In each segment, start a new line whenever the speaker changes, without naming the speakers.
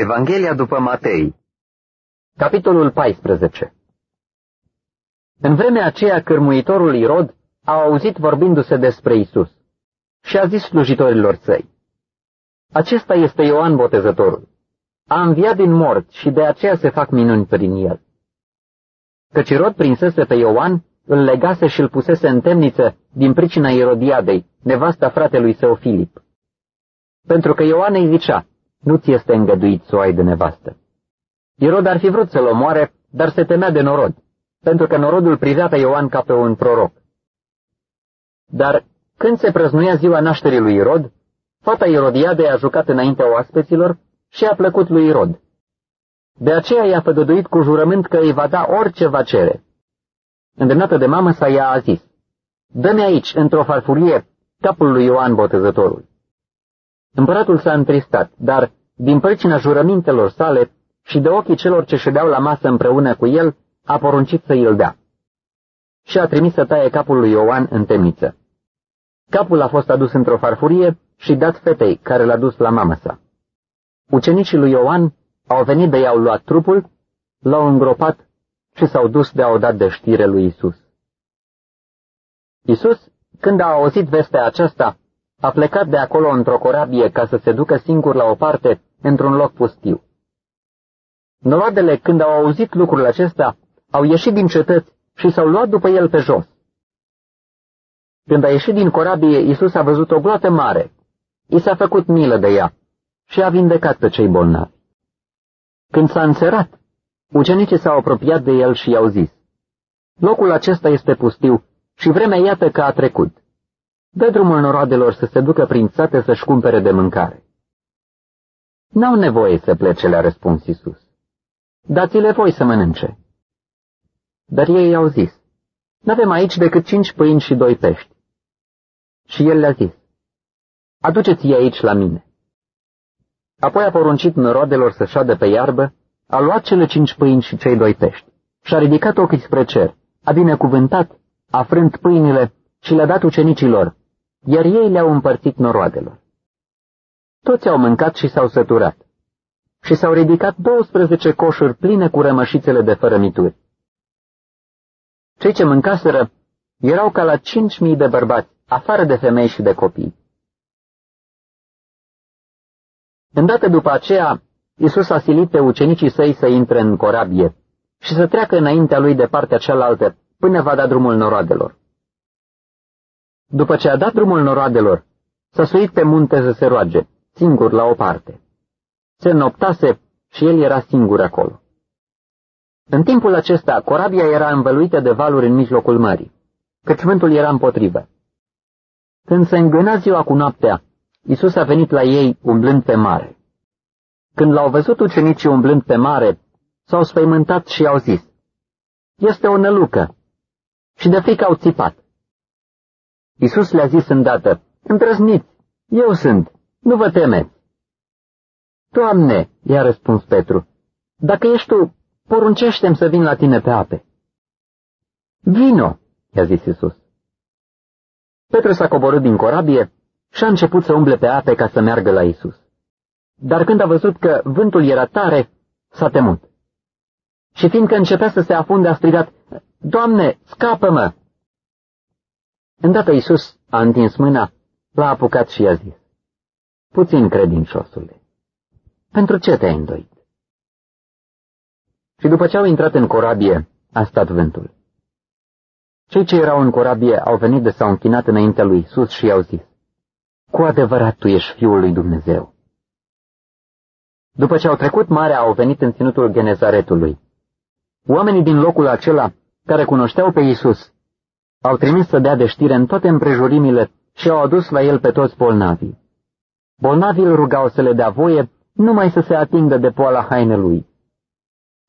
Evanghelia după Matei
Capitolul 14 În vremea aceea, cârmuitorul Irod a auzit vorbindu-se despre Isus și a zis slujitorilor săi, Acesta este Ioan Botezătorul. A înviat din mort și de aceea se fac minuni prin el. Căci Irod prinsese pe Ioan, îl legase și îl pusese în temniță din pricina Irodiadei, nevasta fratelui său Filip. Pentru că Ioan îi zicea, nu ți este îngăduit să o ai de nevastă. Irod ar fi vrut să-l omoare, dar se temea de norod, pentru că norodul privea pe Ioan ca pe un proroc. Dar când se prăznuia ziua nașterii lui Irod, fata Irodiade a jucat înaintea oaspeților și a plăcut lui Irod. De aceea i-a făgăduit cu jurământ că îi va da orice va cere. Îndemnată de mamă sa ea a zis, Dă-mi aici, într-o farfurie, capul lui Ioan Botezătorul. Împăratul s-a întristat, dar, din pricina jurămintelor sale și de ochii celor ce ședeau la masă împreună cu el, a poruncit să îl dea. Și a trimis să taie capul lui Ioan în temniță. Capul a fost adus într-o farfurie și dat fetei care l-a dus la mamă sa. Ucenicii lui Ioan au venit de i-au luat trupul, l-au îngropat și s-au dus de a-o dat de știre lui Isus. Isus, când a auzit vestea aceasta, a plecat de acolo într-o corabie ca să se ducă singur la o parte, într-un loc pustiu. Noroadele, când au auzit lucrul acesta, au ieșit din cetăți și s-au luat după el pe jos. Când a ieșit din corabie, Isus a văzut o gloată mare. I s-a făcut milă de ea și a vindecat pe cei bolnavi. Când s-a înserat, ucenicii s-au apropiat de el și i-au zis, Locul acesta este pustiu și vremea iată că a trecut. Dă drumul noroadelor să se ducă prin sate să-și cumpere de mâncare. N-au nevoie să plece, le-a răspuns Isus. Dați-le voi să mănânce. Dar ei i-au zis, N-avem aici decât cinci pâini și doi pești. Și el le-a zis, Aduceți-i aici la mine. Apoi a poruncit noroadelor să șadă pe iarbă, a luat cele cinci pâini și cei doi pești și a ridicat ochii spre cer, a binecuvântat, a frânt pâinile și le-a dat ucenicilor iar ei le-au împărțit noroadelor. Toți au mâncat și s-au săturat. Și s-au ridicat 12 coșuri pline cu rămășițele de fărămituri. Cei ce mâncaseră erau ca la cinci mii de bărbați, afară de femei și de copii. Îndată după aceea, Isus a silit pe ucenicii săi să intre în corabie și să treacă înaintea lui de partea cealaltă până va da drumul noroadelor. După ce a dat drumul noroadelor, s-a suit pe munte să se roage, singur la o parte. Se noptase și el era singur acolo. În timpul acesta, corabia era învăluită de valuri în mijlocul mării, căci vântul era împotrivă. Când se îngâna ziua cu noaptea, Isus a venit la ei umblând pe mare. Când l-au văzut ucenicii umblând pe mare, s-au spăimântat și au zis, Este o nălucă! Și de frică au țipat. Isus le-a zis îndată, Îndrăzniți, eu sunt, nu vă temeți. Doamne, i-a răspuns Petru, dacă ești tu, poruncește-mi să vin la tine pe ape. Vino, i-a zis Isus. Petru s-a coborât din corabie și a început să umble pe ape ca să meargă la Isus. Dar când a văzut că vântul era tare, s-a temut. Și fiindcă începea să se afunde, a strigat, Doamne, scapă-mă! Îndată Iisus a întins mâna, l-a apucat și i-a zis, Puțin credinciosule, pentru ce te-ai îndoit? Și după ce au intrat în corabie, a stat vântul. Cei ce erau în corabie au venit de s-au închinat înaintea lui Iisus și i-au zis, Cu adevărat tu ești Fiul lui Dumnezeu. După ce au trecut marea, au venit în ținutul Genezaretului. Oamenii din locul acela, care cunoșteau pe Iisus, au trimis să dea de știre în toate împrejurimile și au adus la el pe toți bolnavii. Bolnavii îl rugau să le dea voie numai să se atingă de poala hainelui.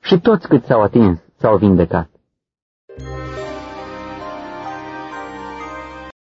Și toți cât s-au atins s-au vindecat.